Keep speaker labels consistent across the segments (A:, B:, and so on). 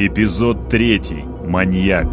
A: Эпизод третий. Маньяк.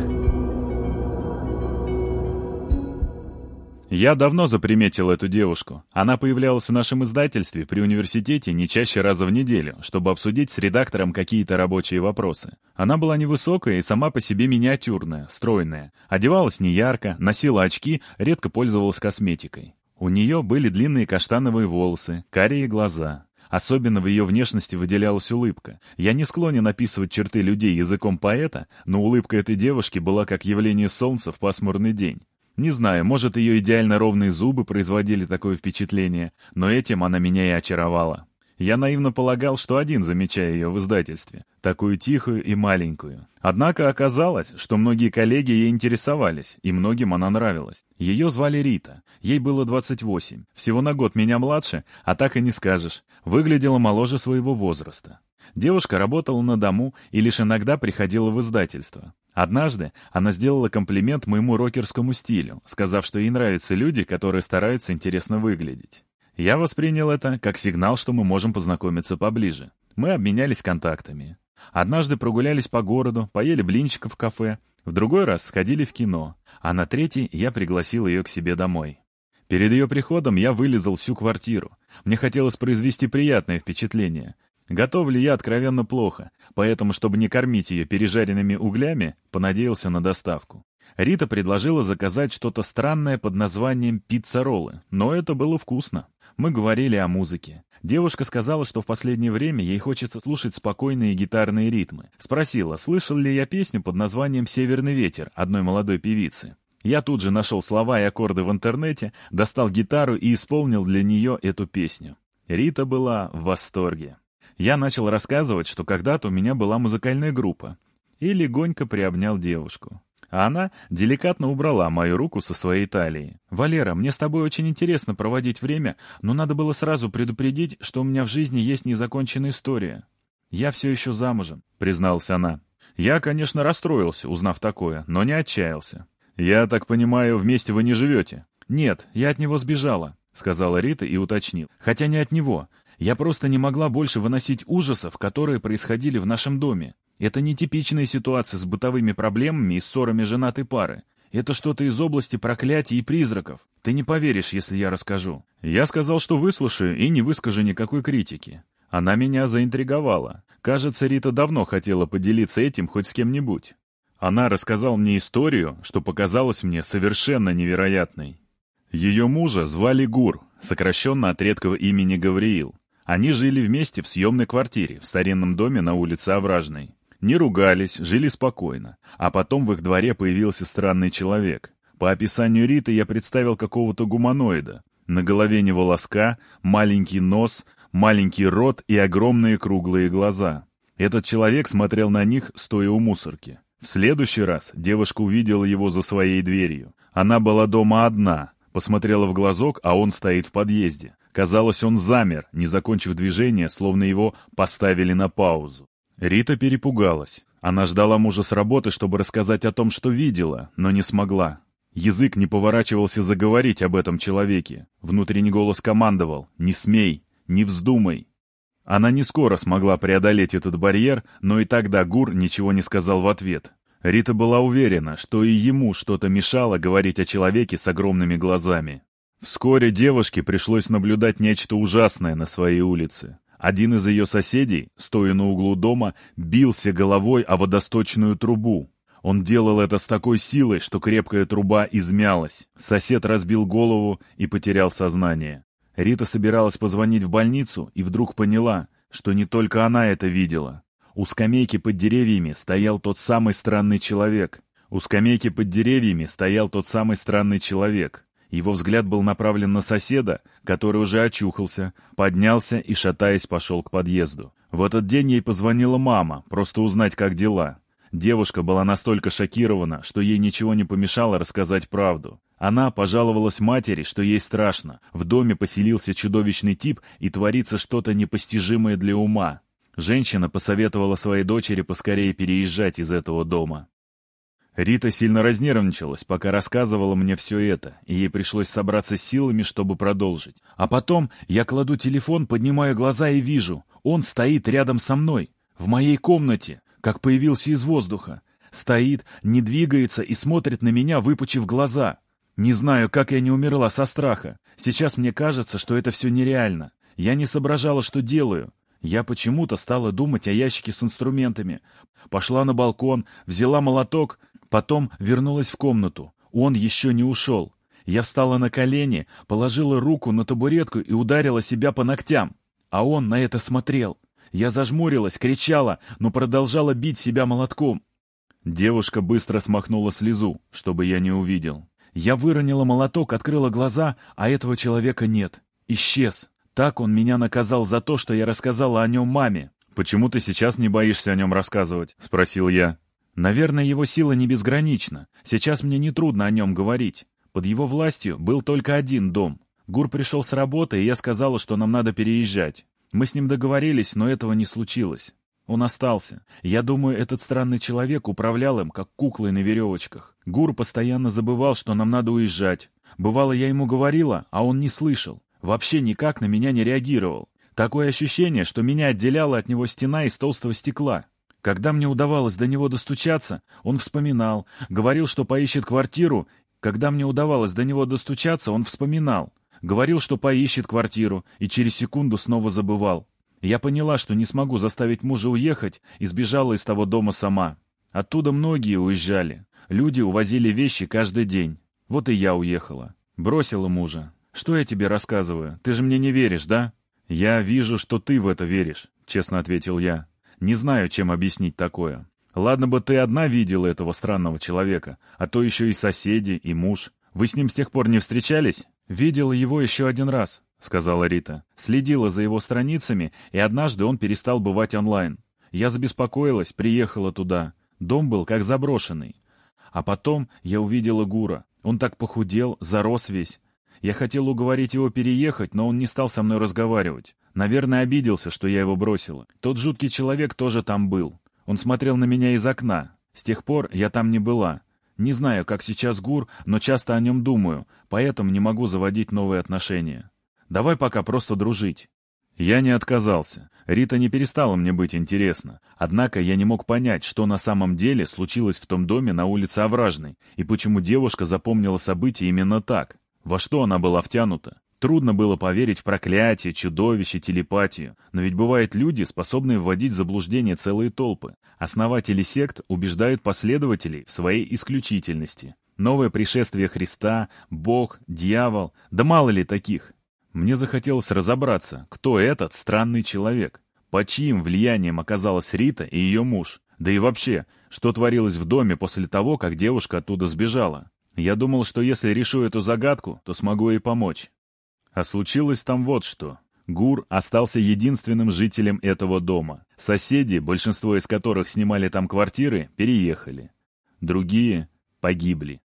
A: Я давно заприметил эту девушку. Она появлялась в нашем издательстве при университете не чаще раза в неделю, чтобы обсудить с редактором какие-то рабочие вопросы. Она была невысокая и сама по себе миниатюрная, стройная. Одевалась неярко, носила очки, редко пользовалась косметикой. У нее были длинные каштановые волосы, карие глаза. Особенно в ее внешности выделялась улыбка. Я не склонен описывать черты людей языком поэта, но улыбка этой девушки была как явление солнца в пасмурный день. Не знаю, может, ее идеально ровные зубы производили такое впечатление, но этим она меня и очаровала. Я наивно полагал, что один замечаю ее в издательстве, такую тихую и маленькую. Однако оказалось, что многие коллеги ей интересовались, и многим она нравилась. Ее звали Рита, ей было 28, всего на год меня младше, а так и не скажешь, выглядела моложе своего возраста. Девушка работала на дому и лишь иногда приходила в издательство. Однажды она сделала комплимент моему рокерскому стилю, сказав, что ей нравятся люди, которые стараются интересно выглядеть. Я воспринял это как сигнал, что мы можем познакомиться поближе. Мы обменялись контактами. Однажды прогулялись по городу, поели блинчиков в кафе, в другой раз сходили в кино, а на третий я пригласил ее к себе домой. Перед ее приходом я вылезал всю квартиру. Мне хотелось произвести приятное впечатление. Готовлю я откровенно плохо, поэтому, чтобы не кормить ее пережаренными углями, понадеялся на доставку. Рита предложила заказать что-то странное под названием пицца-роллы, но это было вкусно. Мы говорили о музыке. Девушка сказала, что в последнее время ей хочется слушать спокойные гитарные ритмы. Спросила, слышал ли я песню под названием «Северный ветер» одной молодой певицы. Я тут же нашел слова и аккорды в интернете, достал гитару и исполнил для нее эту песню. Рита была в восторге. Я начал рассказывать, что когда-то у меня была музыкальная группа, и легонько приобнял девушку. А она деликатно убрала мою руку со своей талии. «Валера, мне с тобой очень интересно проводить время, но надо было сразу предупредить, что у меня в жизни есть незаконченная история. Я все еще замужем», — призналась она. Я, конечно, расстроился, узнав такое, но не отчаялся. «Я так понимаю, вместе вы не живете?» «Нет, я от него сбежала», — сказала Рита и уточнил. «Хотя не от него. Я просто не могла больше выносить ужасов, которые происходили в нашем доме. Это не типичная ситуация с бытовыми проблемами и ссорами женатой пары. Это что-то из области проклятий и призраков. Ты не поверишь, если я расскажу. Я сказал, что выслушаю и не выскажу никакой критики. Она меня заинтриговала. Кажется, Рита давно хотела поделиться этим хоть с кем-нибудь. Она рассказала мне историю, что показалось мне совершенно невероятной. Ее мужа звали Гур, сокращенно от редкого имени Гавриил. Они жили вместе в съемной квартире в старинном доме на улице Овражной. Не ругались, жили спокойно. А потом в их дворе появился странный человек. По описанию Риты я представил какого-то гуманоида. На голове не волоска, маленький нос, маленький рот и огромные круглые глаза. Этот человек смотрел на них, стоя у мусорки. В следующий раз девушка увидела его за своей дверью. Она была дома одна, посмотрела в глазок, а он стоит в подъезде. Казалось, он замер, не закончив движение, словно его поставили на паузу. Рита перепугалась. Она ждала мужа с работы, чтобы рассказать о том, что видела, но не смогла. Язык не поворачивался заговорить об этом человеке. Внутренний голос командовал «Не смей! Не вздумай!». Она не скоро смогла преодолеть этот барьер, но и тогда Гур ничего не сказал в ответ. Рита была уверена, что и ему что-то мешало говорить о человеке с огромными глазами. Вскоре девушке пришлось наблюдать нечто ужасное на своей улице. Один из ее соседей, стоя на углу дома, бился головой о водосточную трубу. Он делал это с такой силой, что крепкая труба измялась. Сосед разбил голову и потерял сознание. Рита собиралась позвонить в больницу и вдруг поняла, что не только она это видела. У скамейки под деревьями стоял тот самый странный человек. У скамейки под деревьями стоял тот самый странный человек. Его взгляд был направлен на соседа, который уже очухался, поднялся и, шатаясь, пошел к подъезду. В этот день ей позвонила мама, просто узнать, как дела. Девушка была настолько шокирована, что ей ничего не помешало рассказать правду. Она пожаловалась матери, что ей страшно. В доме поселился чудовищный тип и творится что-то непостижимое для ума. Женщина посоветовала своей дочери поскорее переезжать из этого дома. Рита сильно разнервничалась, пока рассказывала мне все это, и ей пришлось собраться силами, чтобы продолжить. А потом я кладу телефон, поднимаю глаза и вижу, он стоит рядом со мной, в моей комнате. как появился из воздуха. Стоит, не двигается и смотрит на меня, выпучив глаза. Не знаю, как я не умерла со страха. Сейчас мне кажется, что это все нереально. Я не соображала, что делаю. Я почему-то стала думать о ящике с инструментами. Пошла на балкон, взяла молоток, потом вернулась в комнату. Он еще не ушел. Я встала на колени, положила руку на табуретку и ударила себя по ногтям. А он на это смотрел. Я зажмурилась, кричала, но продолжала бить себя молотком. Девушка быстро смахнула слезу, чтобы я не увидел. Я выронила молоток, открыла глаза, а этого человека нет. Исчез. Так он меня наказал за то, что я рассказала о нем маме. «Почему ты сейчас не боишься о нем рассказывать?» — спросил я. «Наверное, его сила не безгранична. Сейчас мне нетрудно о нем говорить. Под его властью был только один дом. Гур пришел с работы, и я сказала, что нам надо переезжать. Мы с ним договорились, но этого не случилось. Он остался. Я думаю, этот странный человек управлял им, как куклой на веревочках. Гур постоянно забывал, что нам надо уезжать. Бывало, я ему говорила, а он не слышал. Вообще никак на меня не реагировал. Такое ощущение, что меня отделяла от него стена из толстого стекла. Когда мне удавалось до него достучаться, он вспоминал, говорил, что поищет квартиру. Когда мне удавалось до него достучаться, он вспоминал. Говорил, что поищет квартиру, и через секунду снова забывал. Я поняла, что не смогу заставить мужа уехать, и сбежала из того дома сама. Оттуда многие уезжали. Люди увозили вещи каждый день. Вот и я уехала. Бросила мужа. Что я тебе рассказываю? Ты же мне не веришь, да? Я вижу, что ты в это веришь, честно ответил я. Не знаю, чем объяснить такое. Ладно бы ты одна видела этого странного человека, а то еще и соседи, и муж. Вы с ним с тех пор не встречались? «Видела его еще один раз», — сказала Рита. «Следила за его страницами, и однажды он перестал бывать онлайн. Я забеспокоилась, приехала туда. Дом был как заброшенный. А потом я увидела Гура. Он так похудел, зарос весь. Я хотел уговорить его переехать, но он не стал со мной разговаривать. Наверное, обиделся, что я его бросила. Тот жуткий человек тоже там был. Он смотрел на меня из окна. С тех пор я там не была. Не знаю, как сейчас Гур, но часто о нем думаю, поэтому не могу заводить новые отношения. Давай пока просто дружить». Я не отказался. Рита не перестала мне быть интересна. Однако я не мог понять, что на самом деле случилось в том доме на улице Овражной, и почему девушка запомнила события именно так. Во что она была втянута? Трудно было поверить в проклятие, чудовище, телепатию, но ведь бывают люди, способные вводить в заблуждение целые толпы. Основатели сект убеждают последователей в своей исключительности. Новое пришествие Христа, Бог, дьявол, да мало ли таких. Мне захотелось разобраться, кто этот странный человек, под чьим влиянием оказалась Рита и ее муж, да и вообще, что творилось в доме после того, как девушка оттуда сбежала. Я думал, что если решу эту загадку, то смогу ей помочь. А случилось там вот что. Гур остался единственным жителем этого дома. Соседи, большинство из которых снимали там квартиры, переехали. Другие погибли.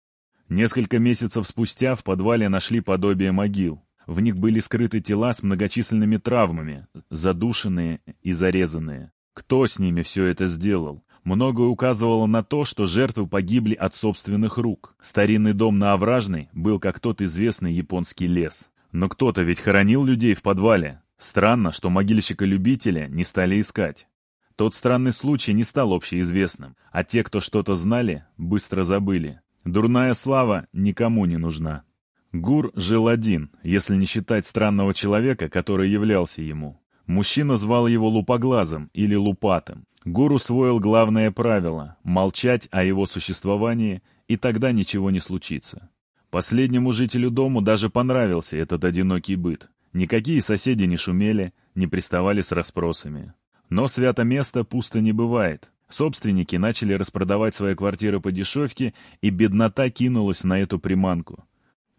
A: Несколько месяцев спустя в подвале нашли подобие могил. В них были скрыты тела с многочисленными травмами, задушенные и зарезанные. Кто с ними все это сделал? Многое указывало на то, что жертвы погибли от собственных рук. Старинный дом на Овражной был как тот известный японский лес. Но кто-то ведь хоронил людей в подвале. Странно, что могильщика-любителя не стали искать. Тот странный случай не стал общеизвестным, а те, кто что-то знали, быстро забыли. Дурная слава никому не нужна. Гур жил один, если не считать странного человека, который являлся ему. Мужчина звал его лупоглазом или лупатым. Гур усвоил главное правило – молчать о его существовании, и тогда ничего не случится. Последнему жителю дому даже понравился этот одинокий быт. Никакие соседи не шумели, не приставали с расспросами. Но свято место пусто не бывает. Собственники начали распродавать свои квартиры по дешевке, и беднота кинулась на эту приманку.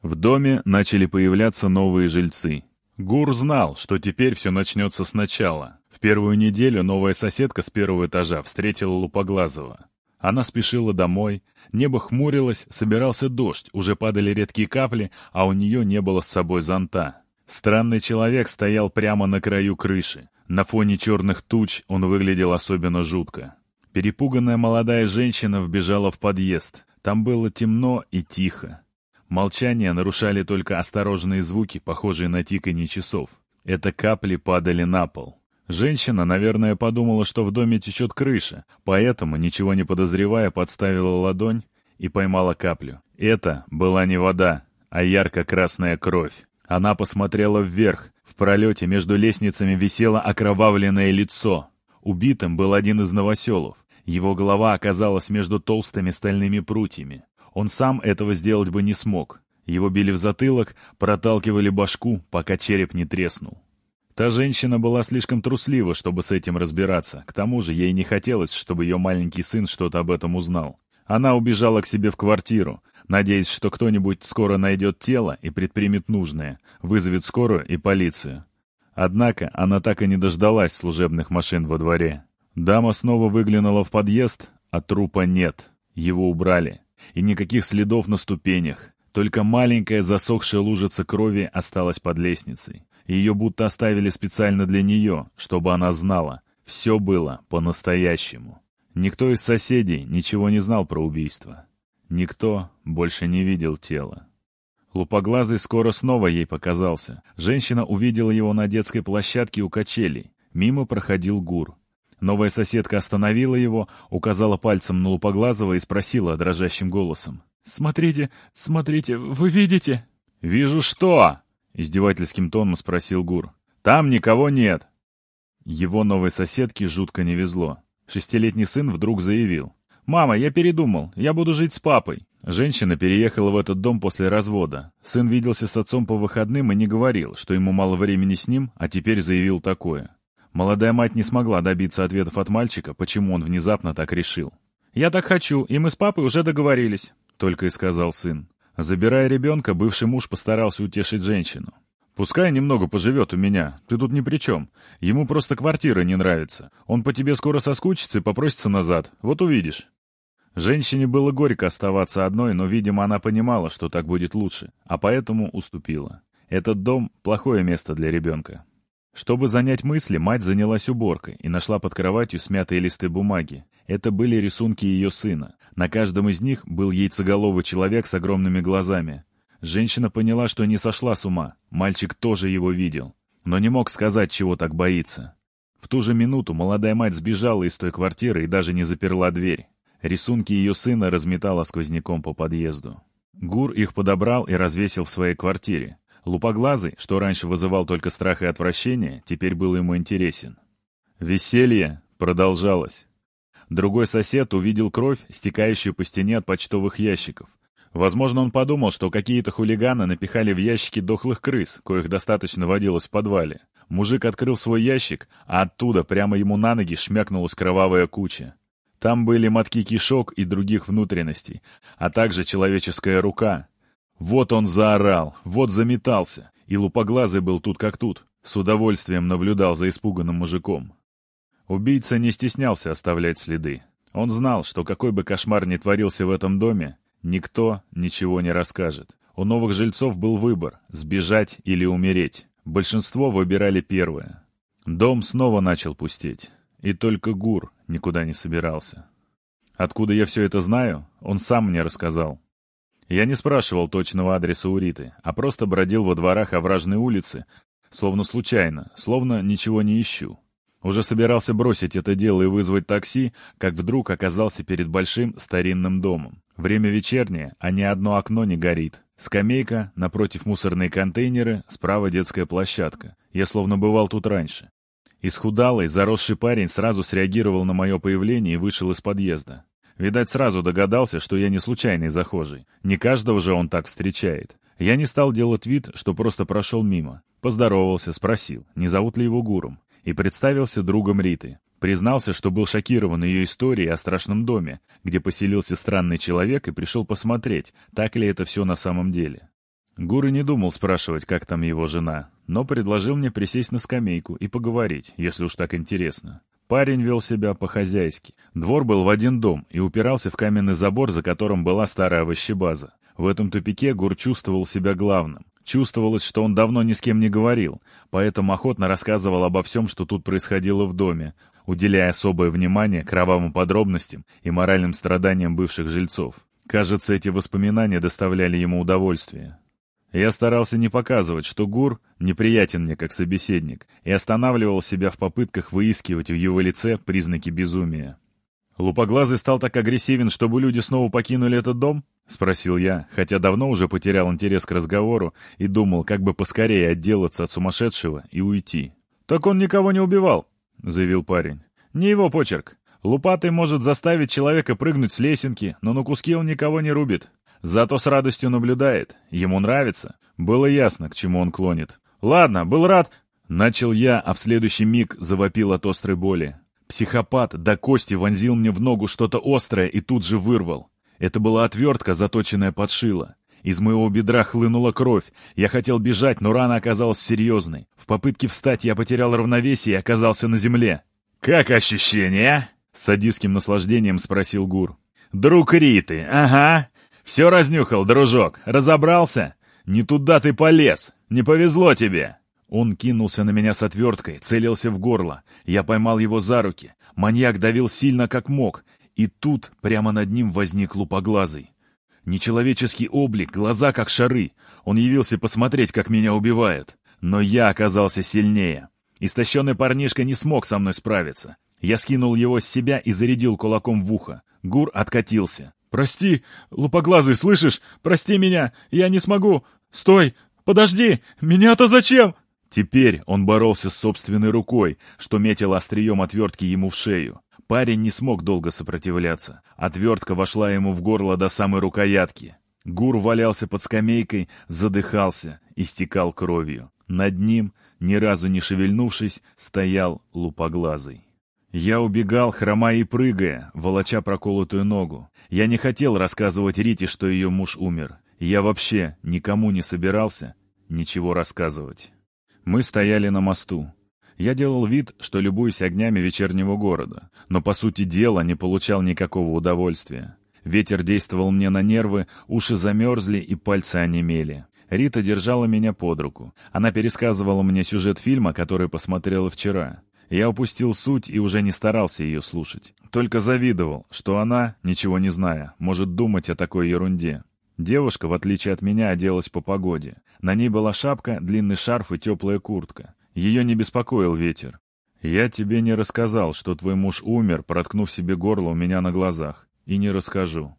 A: В доме начали появляться новые жильцы. Гур знал, что теперь все начнется сначала. В первую неделю новая соседка с первого этажа встретила Лупоглазова. Она спешила домой, небо хмурилось, собирался дождь, уже падали редкие капли, а у нее не было с собой зонта. Странный человек стоял прямо на краю крыши. На фоне черных туч он выглядел особенно жутко. Перепуганная молодая женщина вбежала в подъезд. Там было темно и тихо. Молчание нарушали только осторожные звуки, похожие на тиканье часов. Это капли падали на пол. Женщина, наверное, подумала, что в доме течет крыша, поэтому, ничего не подозревая, подставила ладонь и поймала каплю. Это была не вода, а ярко-красная кровь. Она посмотрела вверх. В пролете между лестницами висело окровавленное лицо. Убитым был один из новоселов. Его голова оказалась между толстыми стальными прутьями. Он сам этого сделать бы не смог. Его били в затылок, проталкивали башку, пока череп не треснул. Та женщина была слишком труслива, чтобы с этим разбираться. К тому же ей не хотелось, чтобы ее маленький сын что-то об этом узнал. Она убежала к себе в квартиру, надеясь, что кто-нибудь скоро найдет тело и предпримет нужное, вызовет скорую и полицию. Однако она так и не дождалась служебных машин во дворе. Дама снова выглянула в подъезд, а трупа нет. Его убрали. И никаких следов на ступенях. Только маленькая засохшая лужица крови осталась под лестницей. Ее будто оставили специально для нее, чтобы она знала. Все было по-настоящему. Никто из соседей ничего не знал про убийство. Никто больше не видел тела. Лупоглазый скоро снова ей показался. Женщина увидела его на детской площадке у качелей. Мимо проходил гур. Новая соседка остановила его, указала пальцем на Лупоглазого и спросила дрожащим голосом. «Смотрите, смотрите, вы видите?» «Вижу что?» — издевательским тоном спросил Гур. «Там никого нет!» Его новой соседке жутко не везло. Шестилетний сын вдруг заявил. «Мама, я передумал, я буду жить с папой». Женщина переехала в этот дом после развода. Сын виделся с отцом по выходным и не говорил, что ему мало времени с ним, а теперь заявил такое. Молодая мать не смогла добиться ответов от мальчика, почему он внезапно так решил. «Я так хочу, и мы с папой уже договорились», — только и сказал сын. Забирая ребенка, бывший муж постарался утешить женщину. «Пускай немного поживет у меня, ты тут ни при чем. Ему просто квартира не нравится. Он по тебе скоро соскучится и попросится назад. Вот увидишь». Женщине было горько оставаться одной, но, видимо, она понимала, что так будет лучше, а поэтому уступила. Этот дом — плохое место для ребенка. Чтобы занять мысли, мать занялась уборкой и нашла под кроватью смятые листы бумаги. Это были рисунки ее сына. На каждом из них был яйцеголовый человек с огромными глазами. Женщина поняла, что не сошла с ума. Мальчик тоже его видел. Но не мог сказать, чего так боится. В ту же минуту молодая мать сбежала из той квартиры и даже не заперла дверь. Рисунки ее сына разметала сквозняком по подъезду. Гур их подобрал и развесил в своей квартире. Лупоглазый, что раньше вызывал только страх и отвращение, теперь был ему интересен. Веселье продолжалось. Другой сосед увидел кровь, стекающую по стене от почтовых ящиков. Возможно, он подумал, что какие-то хулиганы напихали в ящики дохлых крыс, коих достаточно водилось в подвале. Мужик открыл свой ящик, а оттуда прямо ему на ноги шмякнулась кровавая куча. Там были мотки кишок и других внутренностей, а также человеческая рука, вот он заорал, вот заметался, и лупоглазый был тут как тут, с удовольствием наблюдал за испуганным мужиком. Убийца не стеснялся оставлять следы. Он знал, что какой бы кошмар ни творился в этом доме, никто ничего не расскажет. У новых жильцов был выбор — сбежать или умереть. Большинство выбирали первое. Дом снова начал пустеть. И только Гур никуда не собирался. Откуда я все это знаю, он сам мне рассказал. Я не спрашивал точного адреса Уриты, а просто бродил во дворах овражной улицы, словно случайно, словно ничего не ищу. Уже собирался бросить это дело и вызвать такси, как вдруг оказался перед большим старинным домом. Время вечернее, а ни одно окно не горит. Скамейка, напротив мусорные контейнеры, справа детская площадка. Я словно бывал тут раньше. Исхудалый, заросший парень сразу среагировал на мое появление и вышел из подъезда. Видать, сразу догадался, что я не случайный захожий. Не каждого же он так встречает. Я не стал делать вид, что просто прошел мимо. Поздоровался, спросил, не зовут ли его Гуром. И представился другом Риты. Признался, что был шокирован ее историей о страшном доме, где поселился странный человек и пришел посмотреть, так ли это все на самом деле. Гуры не думал спрашивать, как там его жена, но предложил мне присесть на скамейку и поговорить, если уж так интересно. Парень вел себя по-хозяйски. Двор был в один дом и упирался в каменный забор, за которым была старая овощебаза. В этом тупике Гур чувствовал себя главным. Чувствовалось, что он давно ни с кем не говорил, поэтому охотно рассказывал обо всем, что тут происходило в доме, уделяя особое внимание кровавым подробностям и моральным страданиям бывших жильцов. Кажется, эти воспоминания доставляли ему удовольствие. Я старался не показывать, что Гур неприятен мне как собеседник, и останавливал себя в попытках выискивать в его лице признаки безумия. «Лупоглазый стал так агрессивен, чтобы люди снова покинули этот дом?» — спросил я, хотя давно уже потерял интерес к разговору и думал, как бы поскорее отделаться от сумасшедшего и уйти. «Так он никого не убивал», — заявил парень. «Не его почерк. Лупатый может заставить человека прыгнуть с лесенки, но на куски он никого не рубит. Зато с радостью наблюдает. Ему нравится. Было ясно, к чему он клонит. «Ладно, был рад...» Начал я, а в следующий миг завопил от острой боли. Психопат до кости вонзил мне в ногу что-то острое и тут же вырвал. Это была отвертка, заточенная под шило. Из моего бедра хлынула кровь. Я хотел бежать, но рана оказалась серьезной. В попытке встать я потерял равновесие и оказался на земле. «Как ощущения?» — с садистским наслаждением спросил Гур. «Друг Риты, ага. Все разнюхал, дружок. Разобрался? Не туда ты полез. Не повезло тебе!» Он кинулся на меня с отверткой, целился в горло. Я поймал его за руки. Маньяк давил сильно, как мог. И тут прямо над ним возник лупоглазый. Нечеловеческий облик, глаза как шары. Он явился посмотреть, как меня убивают. Но я оказался сильнее. Истощенный парнишка не смог со мной справиться. Я скинул его с себя и зарядил кулаком в ухо. Гур откатился. «Прости, лупоглазый, слышишь? Прости меня! Я не смогу! Стой! Подожди! Меня-то зачем?» Теперь он боролся с собственной рукой, что метил острием отвертки ему в шею. Парень не смог долго сопротивляться. Отвертка вошла ему в горло до самой рукоятки. Гур валялся под скамейкой, задыхался, истекал кровью. Над ним, ни разу не шевельнувшись, стоял лупоглазый. Я убегал, хромая и прыгая, волоча проколотую ногу. Я не хотел рассказывать Рите, что ее муж умер. Я вообще никому не собирался ничего рассказывать. Мы стояли на мосту. Я делал вид, что любуюсь огнями вечернего города, но по сути дела не получал никакого удовольствия. Ветер действовал мне на нервы, уши замерзли и пальцы онемели. Рита держала меня под руку. Она пересказывала мне сюжет фильма, который посмотрела вчера. Я упустил суть и уже не старался ее слушать. Только завидовал, что она, ничего не зная, может думать о такой ерунде. Девушка, в отличие от меня, оделась по погоде. На ней была шапка, длинный шарф и теплая куртка. Ее не беспокоил ветер. «Я тебе не рассказал, что твой муж умер, проткнув себе горло у меня на глазах. И не расскажу».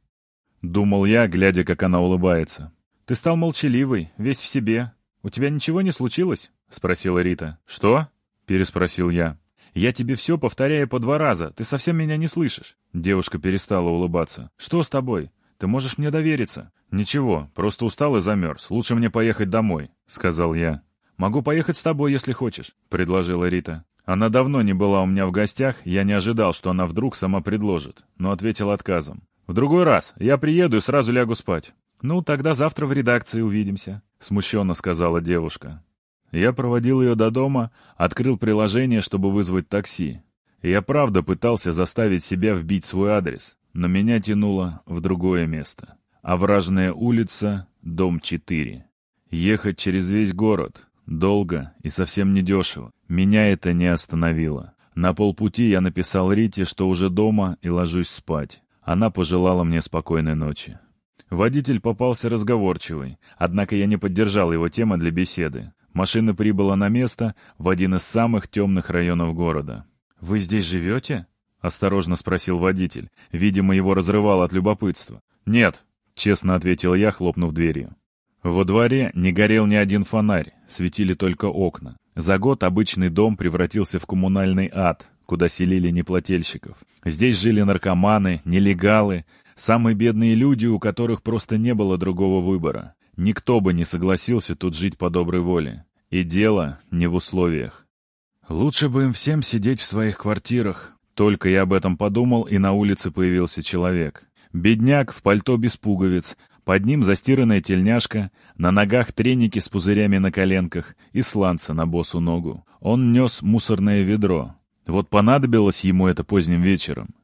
A: Думал я, глядя, как она улыбается. «Ты стал молчаливый, весь в себе. У тебя ничего не случилось?» — спросила Рита. «Что?» — переспросил я. «Я тебе все повторяю по два раза. Ты совсем меня не слышишь». Девушка перестала улыбаться. «Что с тобой? Ты можешь мне довериться». «Ничего, просто устал и замерз. Лучше мне поехать домой», — сказал я. «Могу поехать с тобой, если хочешь», — предложила Рита. Она давно не была у меня в гостях, я не ожидал, что она вдруг сама предложит, но ответил отказом. «В другой раз. Я приеду и сразу лягу спать». «Ну, тогда завтра в редакции увидимся», — смущенно сказала девушка. Я проводил ее до дома, открыл приложение, чтобы вызвать такси. Я правда пытался заставить себя вбить свой адрес, но меня тянуло в другое место. Овражная улица, дом 4. Ехать через весь город. Долго и совсем недешево. Меня это не остановило. На полпути я написал Рите, что уже дома и ложусь спать. Она пожелала мне спокойной ночи. Водитель попался разговорчивый, однако я не поддержал его темы для беседы. Машина прибыла на место в один из самых темных районов города. «Вы здесь живете?» — осторожно спросил водитель. Видимо, его разрывало от любопытства. «Нет», — честно ответил я, хлопнув дверью. Во дворе не горел ни один фонарь, светили только окна. За год обычный дом превратился в коммунальный ад, куда селили неплательщиков. Здесь жили наркоманы, нелегалы, самые бедные люди, у которых просто не было другого выбора. Никто бы не согласился тут жить по доброй воле. И дело не в условиях. Лучше бы им всем сидеть в своих квартирах. Только я об этом подумал, и на улице появился человек. Бедняк в пальто без пуговиц, под ним застиранная тельняшка, на ногах треники с пузырями на коленках и сланца на босу ногу. Он нес мусорное ведро. Вот понадобилось ему это поздним вечером.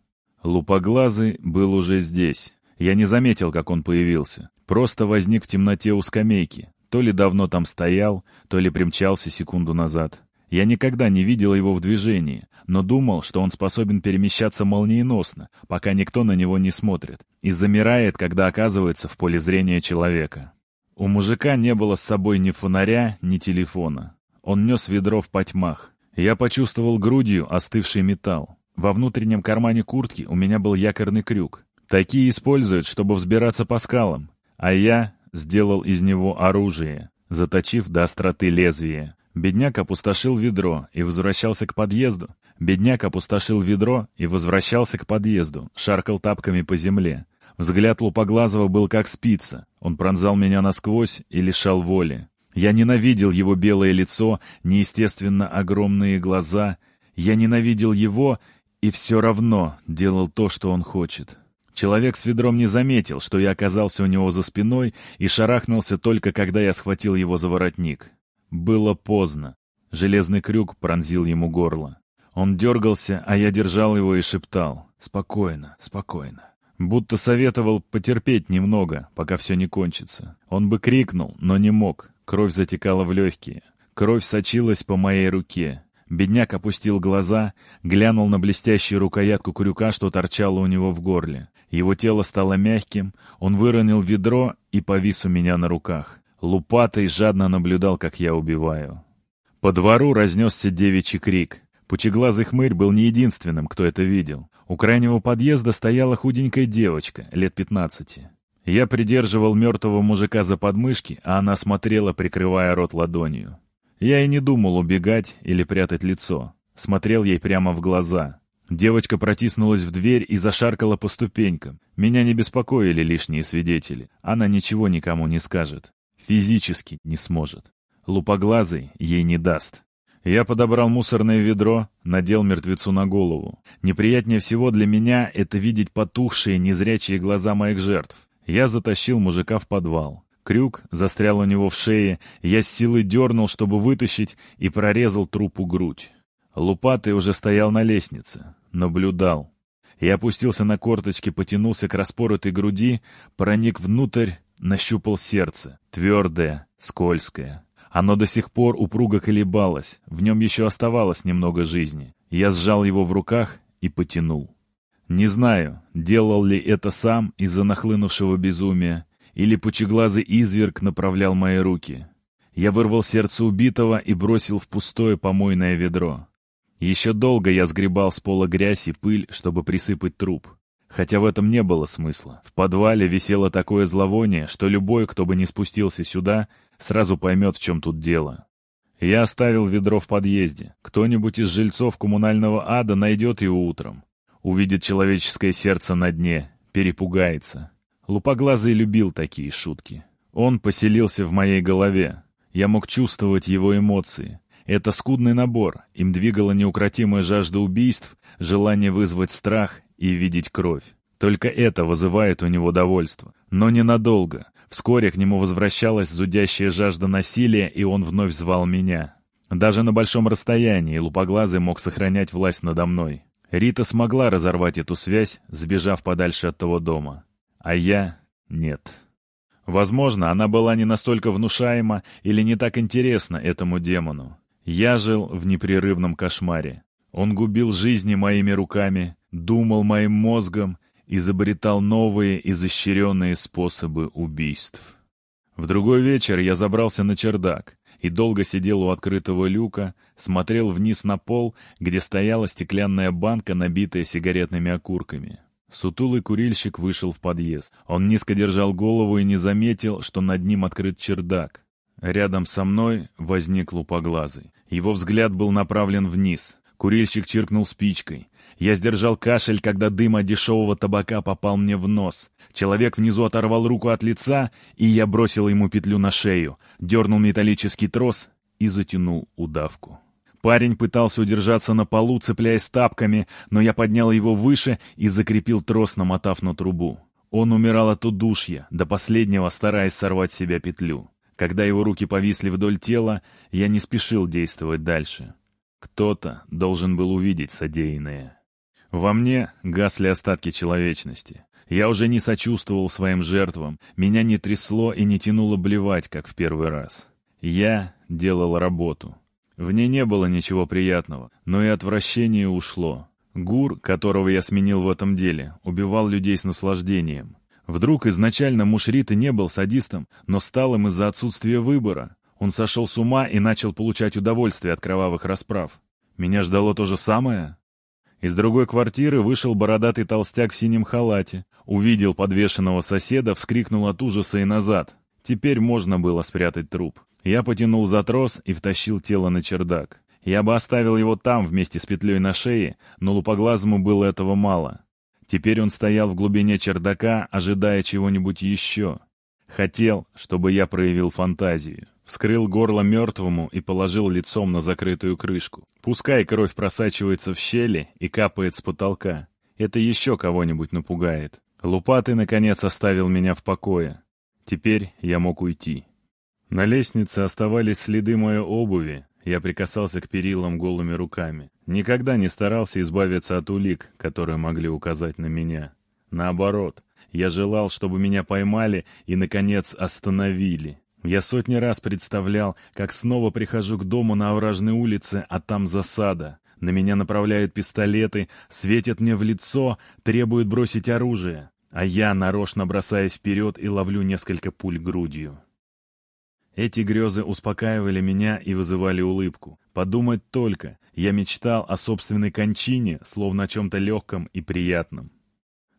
A: Лупоглазый был уже здесь. Я не заметил, как он появился. Просто возник в темноте у скамейки. То ли давно там стоял, то ли примчался секунду назад. Я никогда не видел его в движении, но думал, что он способен перемещаться молниеносно, пока никто на него не смотрит, и замирает, когда оказывается в поле зрения человека. У мужика не было с собой ни фонаря, ни телефона. Он нес ведро в потьмах. Я почувствовал грудью остывший металл. Во внутреннем кармане куртки у меня был якорный крюк. Такие используют, чтобы взбираться по скалам. А я сделал из него оружие, заточив до остроты лезвия. Бедняк опустошил ведро и возвращался к подъезду. Бедняк опустошил ведро и возвращался к подъезду, шаркал тапками по земле. Взгляд Лупоглазого был как спица. Он пронзал меня насквозь и лишал воли. Я ненавидел его белое лицо, неестественно огромные глаза. Я ненавидел его и все равно делал то, что он хочет. Человек с ведром не заметил, что я оказался у него за спиной и шарахнулся только, когда я схватил его за воротник. Было поздно. Железный крюк пронзил ему горло. Он дергался, а я держал его и шептал «Спокойно, спокойно» будто советовал потерпеть немного, пока все не кончится. Он бы крикнул, но не мог. Кровь затекала в легкие. Кровь сочилась по моей руке. Бедняк опустил глаза, глянул на блестящую рукоятку крюка, что торчало у него в горле. Его тело стало мягким, он выронил ведро и повис у меня на руках. Лупатый жадно наблюдал, как я убиваю. По двору разнесся девичий крик. Пучеглазый хмырь был не единственным, кто это видел. У крайнего подъезда стояла худенькая девочка, лет пятнадцати. Я придерживал мертвого мужика за подмышки, а она смотрела, прикрывая рот ладонью. Я и не думал убегать или прятать лицо. Смотрел ей прямо в глаза. Девочка протиснулась в дверь и зашаркала по ступенькам. Меня не беспокоили лишние свидетели. Она ничего никому не скажет. Физически не сможет. Лупоглазый ей не даст. Я подобрал мусорное ведро, надел мертвецу на голову. Неприятнее всего для меня это видеть потухшие, незрячие глаза моих жертв. Я затащил мужика в подвал. Крюк застрял у него в шее, я с силой дернул, чтобы вытащить, и прорезал трупу грудь. Лупатый уже стоял на лестнице, наблюдал. Я опустился на корточки, потянулся к распоротой груди, проник внутрь, нащупал сердце, твердое, скользкое. Оно до сих пор упруго колебалось, в нем еще оставалось немного жизни. Я сжал его в руках и потянул. Не знаю, делал ли это сам из-за нахлынувшего безумия, или пучеглазый изверг направлял мои руки. Я вырвал сердце убитого и бросил в пустое помойное ведро. Еще долго я сгребал с пола грязь и пыль, чтобы присыпать труп. Хотя в этом не было смысла. В подвале висело такое зловоние, что любой, кто бы не спустился сюда, сразу поймет, в чем тут дело. Я оставил ведро в подъезде. Кто-нибудь из жильцов коммунального ада найдет его утром. Увидит человеческое сердце на дне, перепугается. Лупоглазый любил такие шутки. Он поселился в моей голове. Я мог чувствовать его эмоции. Это скудный набор, им двигала неукротимая жажда убийств, желание вызвать страх и видеть кровь. Только это вызывает у него довольство. Но ненадолго. Вскоре к нему возвращалась зудящая жажда насилия, и он вновь звал меня. Даже на большом расстоянии Лупоглазый мог сохранять власть надо мной. Рита смогла разорвать эту связь, сбежав подальше от того дома. А я — нет. Возможно, она была не настолько внушаема или не так интересна этому демону. Я жил в непрерывном кошмаре. Он губил жизни моими руками, думал моим мозгом изобретал новые изощренные способы убийств. В другой вечер я забрался на чердак и долго сидел у открытого люка, смотрел вниз на пол, где стояла стеклянная банка, набитая сигаретными окурками. Сутулый курильщик вышел в подъезд. Он низко держал голову и не заметил, что над ним открыт чердак. Рядом со мной возник лупоглазый. Его взгляд был направлен вниз. Курильщик чиркнул спичкой. Я сдержал кашель, когда дым от дешевого табака попал мне в нос. Человек внизу оторвал руку от лица, и я бросил ему петлю на шею, дернул металлический трос и затянул удавку. Парень пытался удержаться на полу, цепляясь тапками, но я поднял его выше и закрепил трос, намотав на трубу. Он умирал от удушья, до последнего стараясь сорвать с себя петлю. Когда его руки повисли вдоль тела, я не спешил действовать дальше. Кто-то должен был увидеть содеянное. Во мне гасли остатки человечности. Я уже не сочувствовал своим жертвам, меня не трясло и не тянуло блевать, как в первый раз. Я делал работу. В ней не было ничего приятного, но и отвращение ушло. Гур, которого я сменил в этом деле, убивал людей с наслаждением. Вдруг изначально Мушрит и не был садистом, но стал им из-за отсутствия выбора. Он сошел с ума и начал получать удовольствие от кровавых расправ. Меня ждало то же самое. Из другой квартиры вышел бородатый толстяк в синем халате. Увидел подвешенного соседа, вскрикнул от ужаса и назад. Теперь можно было спрятать труп. Я потянул за трос и втащил тело на чердак. Я бы оставил его там вместе с петлей на шее, но лупоглазому было этого мало. Теперь он стоял в глубине чердака, ожидая чего-нибудь еще. Хотел, чтобы я проявил фантазию. Вскрыл горло мертвому и положил лицом на закрытую крышку. Пускай кровь просачивается в щели и капает с потолка. Это еще кого-нибудь напугает. Лупатый, наконец, оставил меня в покое. Теперь я мог уйти. На лестнице оставались следы моей обуви, я прикасался к перилам голыми руками. Никогда не старался избавиться от улик, которые могли указать на меня. Наоборот, я желал, чтобы меня поймали и, наконец, остановили. Я сотни раз представлял, как снова прихожу к дому на овражной улице, а там засада. На меня направляют пистолеты, светят мне в лицо, требуют бросить оружие. А я нарочно бросаюсь вперед и ловлю несколько пуль грудью. Эти грезы успокаивали меня и вызывали улыбку. Подумать только, я мечтал о собственной кончине, словно о чем-то легком и приятном.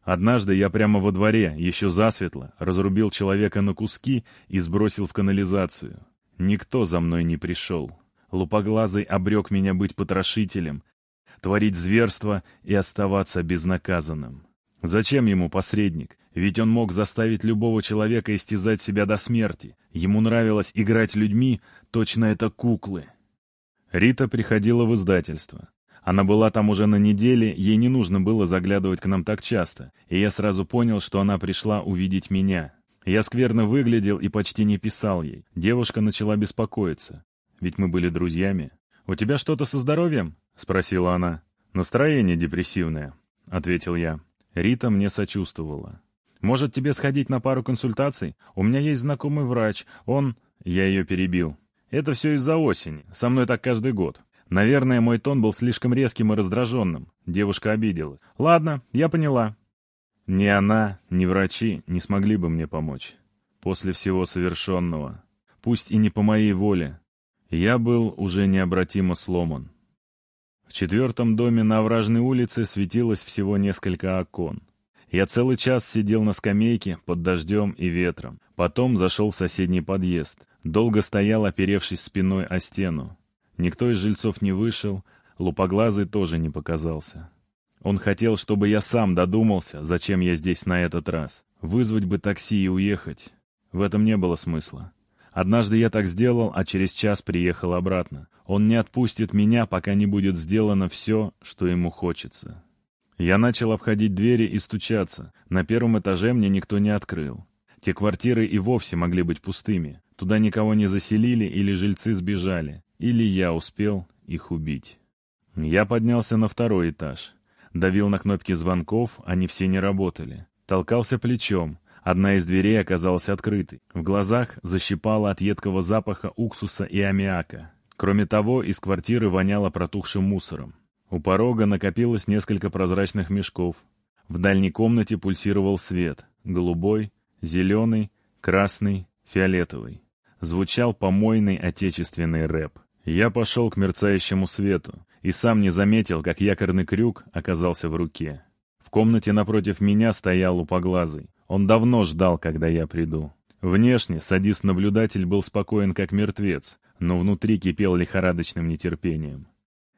A: Однажды я прямо во дворе, еще засветло, разрубил человека на куски и сбросил в канализацию. Никто за мной не пришел. Лупоглазый обрек меня быть потрошителем, творить зверство и оставаться безнаказанным. Зачем ему посредник? Ведь он мог заставить любого человека истязать себя до смерти. Ему нравилось играть людьми, точно это куклы. Рита приходила в издательство. Она была там уже на неделе, ей не нужно было заглядывать к нам так часто, и я сразу понял, что она пришла увидеть меня. Я скверно выглядел и почти не писал ей. Девушка начала беспокоиться. Ведь мы были друзьями. «У тебя что-то со здоровьем?» — спросила она. «Настроение депрессивное», — ответил я. Рита мне сочувствовала. «Может, тебе сходить на пару консультаций? У меня есть знакомый врач. Он...» Я ее перебил. «Это все из-за осени. Со мной так каждый год. Наверное, мой тон был слишком резким и раздраженным. Девушка обиделась. Ладно, я поняла». Ни она, ни врачи не смогли бы мне помочь. После всего совершенного. Пусть и не по моей воле. Я был уже необратимо сломан. В четвертом доме на Овражной улице светилось всего несколько окон. Я целый час сидел на скамейке под дождем и ветром. Потом зашел в соседний подъезд. Долго стоял, оперевшись спиной о стену. Никто из жильцов не вышел, лупоглазый тоже не показался. Он хотел, чтобы я сам додумался, зачем я здесь на этот раз. Вызвать бы такси и уехать. В этом не было смысла. Однажды я так сделал, а через час приехал обратно. Он не отпустит меня, пока не будет сделано все, что ему хочется. Я начал обходить двери и стучаться. На первом этаже мне никто не открыл. Те квартиры и вовсе могли быть пустыми. Туда никого не заселили или жильцы сбежали. Или я успел их убить. Я поднялся на второй этаж. Давил на кнопки звонков, они все не работали. Толкался плечом. Одна из дверей оказалась открытой. В глазах защипало от едкого запаха уксуса и аммиака. Кроме того, из квартиры воняло протухшим мусором. У порога накопилось несколько прозрачных мешков. В дальней комнате пульсировал свет. Голубой, зеленый, красный, фиолетовый. Звучал помойный отечественный рэп. Я пошел к мерцающему свету и сам не заметил, как якорный крюк оказался в руке. В комнате напротив меня стоял упоглазый. Он давно ждал, когда я приду. Внешне садист-наблюдатель был спокоен, как мертвец, но внутри кипел лихорадочным нетерпением.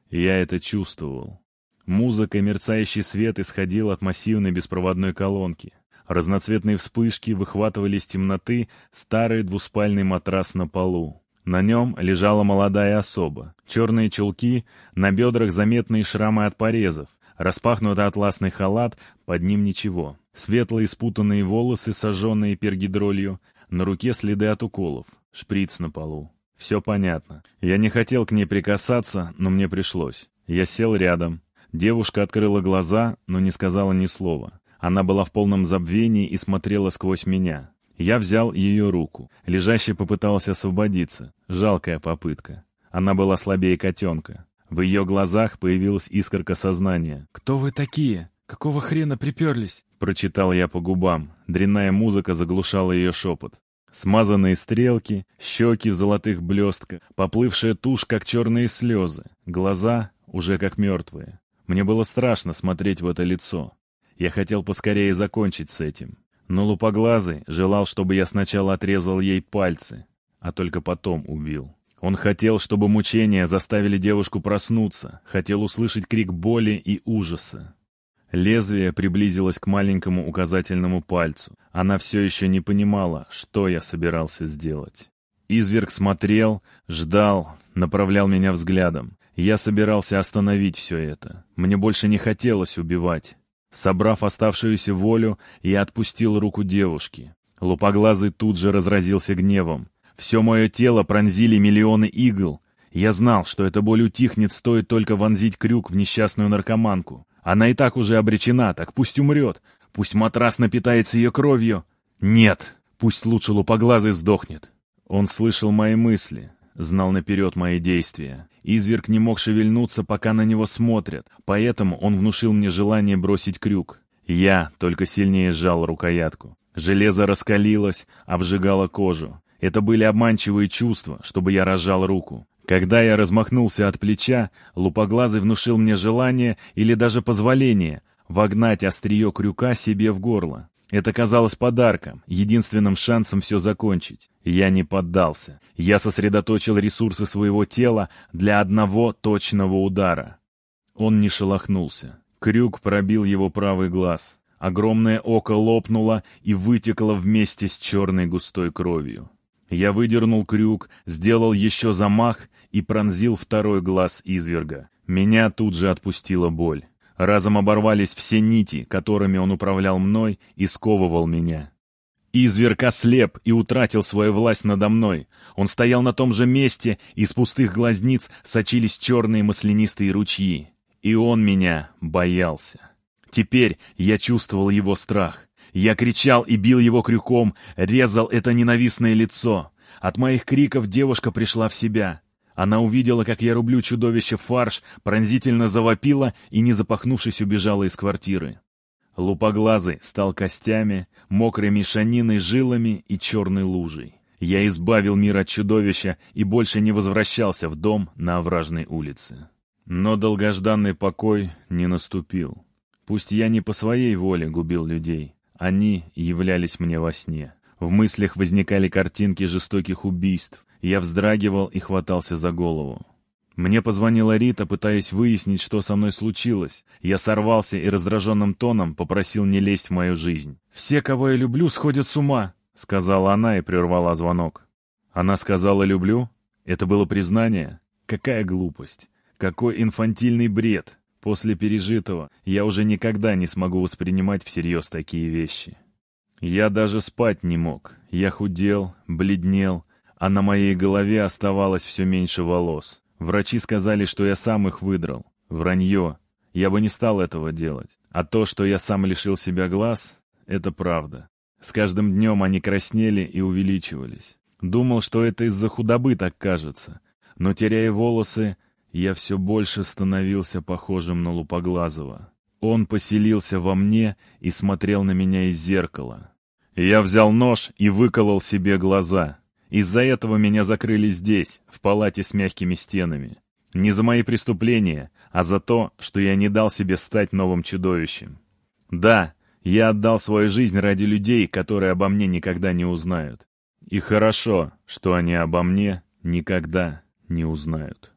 A: Я это чувствовал. Музыка мерцающий свет исходил от массивной беспроводной колонки. Разноцветные вспышки выхватывали из темноты старый двуспальный матрас на полу. На нем лежала молодая особа. Черные чулки, на бедрах заметные шрамы от порезов, распахнутый атласный халат, под ним ничего. Светлые спутанные волосы, сожженные пергидролью, на руке следы от уколов, шприц на полу. Все понятно. Я не хотел к ней прикасаться, но мне пришлось. Я сел рядом. Девушка открыла глаза, но не сказала ни слова. Она была в полном забвении и смотрела сквозь меня. Я взял ее руку. Лежащий попытался освободиться. Жалкая попытка. Она была слабее котенка. В ее глазах появилась искорка сознания. «Кто вы такие? Какого хрена приперлись? прочитал я по губам. Дрянная музыка заглушала ее шепот. Смазанные стрелки, щеки в золотых блестках, поплывшая тушь, как черные слезы, глаза уже как мертвые. Мне было страшно смотреть в это лицо. Я хотел поскорее закончить с этим. Но лупоглазый желал, чтобы я сначала отрезал ей пальцы, а только потом убил. Он хотел, чтобы мучения заставили девушку проснуться, хотел услышать крик боли и ужаса. Лезвие приблизилось к маленькому указательному пальцу. Она все еще не понимала, что я собирался сделать. Изверг смотрел, ждал, направлял меня взглядом. Я собирался остановить все это. Мне больше не хотелось убивать. Собрав оставшуюся волю, я отпустил руку девушки. Лупоглазый тут же разразился гневом. Все мое тело пронзили миллионы игл. Я знал, что эта боль утихнет, стоит только вонзить крюк в несчастную наркоманку. Она и так уже обречена, так пусть умрет. Пусть матрас напитается ее кровью. Нет, пусть лучше лупоглазый сдохнет. Он слышал мои мысли, знал наперед мои действия. Изверг не мог шевельнуться, пока на него смотрят, поэтому он внушил мне желание бросить крюк. Я только сильнее сжал рукоятку. Железо раскалилось, обжигало кожу. Это были обманчивые чувства, чтобы я разжал руку. Когда я размахнулся от плеча, лупоглазый внушил мне желание или даже позволение вогнать острие крюка себе в горло. Это казалось подарком, единственным шансом все закончить. Я не поддался. Я сосредоточил ресурсы своего тела для одного точного удара. Он не шелохнулся. Крюк пробил его правый глаз. Огромное око лопнуло и вытекло вместе с черной густой кровью. Я выдернул крюк, сделал еще замах и пронзил второй глаз изверга. Меня тут же отпустила боль. Разом оборвались все нити, которыми он управлял мной и сковывал меня. Изверг ослеп и утратил свою власть надо мной. Он стоял на том же месте, из пустых глазниц сочились черные маслянистые ручьи. И он меня боялся. Теперь я чувствовал его страх. Я кричал и бил его крюком, резал это ненавистное лицо. От моих криков девушка пришла в себя. Она увидела, как я рублю чудовище фарш, пронзительно завопила и, не запахнувшись, убежала из квартиры. Лупоглазый стал костями, мокрой мешаниной, жилами и черной лужей. Я избавил мир от чудовища и больше не возвращался в дом на овражной улице. Но долгожданный покой не наступил. Пусть я не по своей воле губил людей, они являлись мне во сне. В мыслях возникали картинки жестоких убийств, я вздрагивал и хватался за голову. Мне позвонила Рита, пытаясь выяснить, что со мной случилось. Я сорвался и раздраженным тоном попросил не лезть в мою жизнь. «Все, кого я люблю, сходят с ума», — сказала она и прервала звонок. Она сказала «люблю»? Это было признание? Какая глупость! Какой инфантильный бред! После пережитого я уже никогда не смогу воспринимать всерьез такие вещи. Я даже спать не мог. Я худел, бледнел, а на моей голове оставалось все меньше волос. Врачи сказали, что я сам их выдрал. Вранье. Я бы не стал этого делать. А то, что я сам лишил себя глаз, это правда. С каждым днем они краснели и увеличивались. Думал, что это из-за худобы так кажется. Но, теряя волосы, я все больше становился похожим на Лупоглазого. Он поселился во мне и смотрел на меня из зеркала. Я взял нож и выколол себе глаза. Из-за этого меня закрыли здесь, в палате с мягкими стенами. Не за мои преступления, а за то, что я не дал себе стать новым чудовищем. Да, я отдал свою жизнь ради людей, которые обо мне никогда не узнают. И хорошо, что они обо мне никогда не узнают.